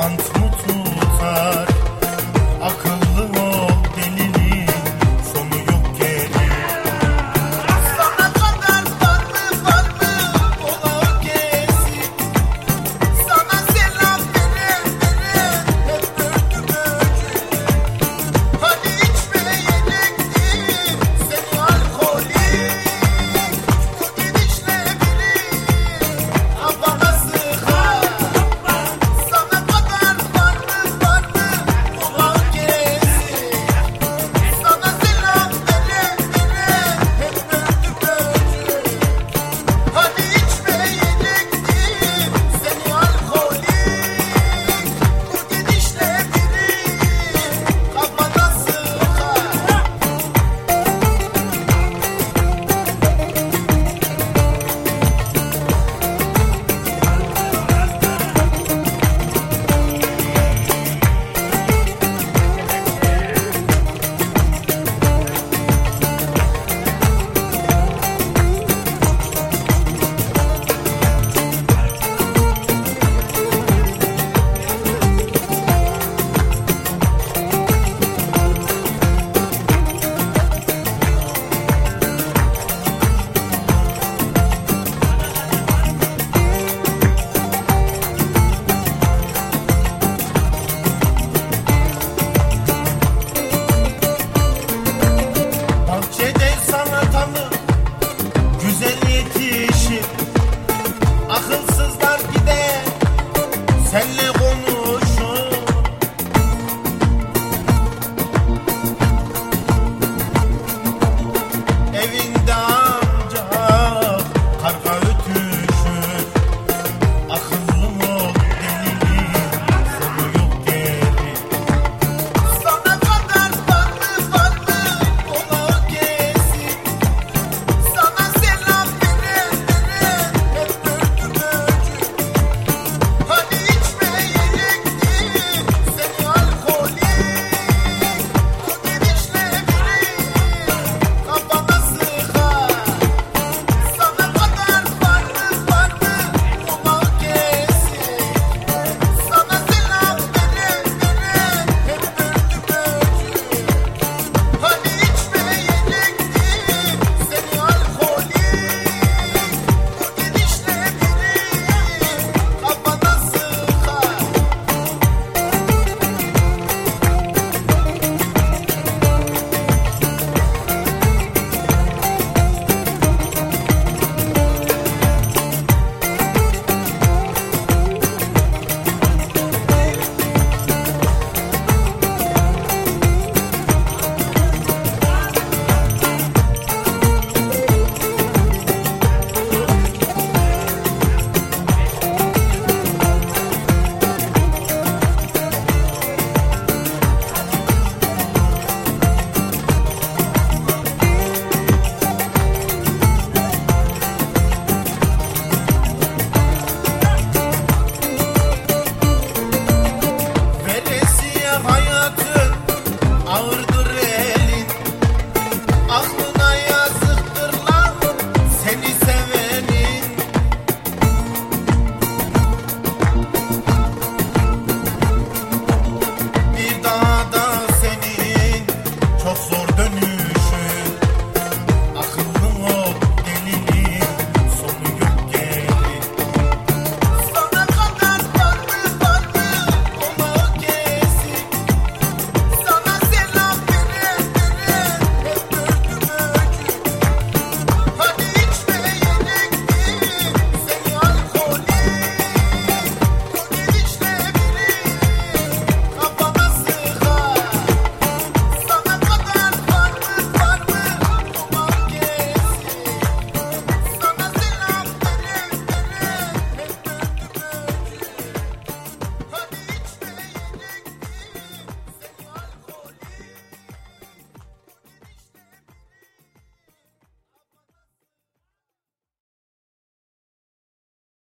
month.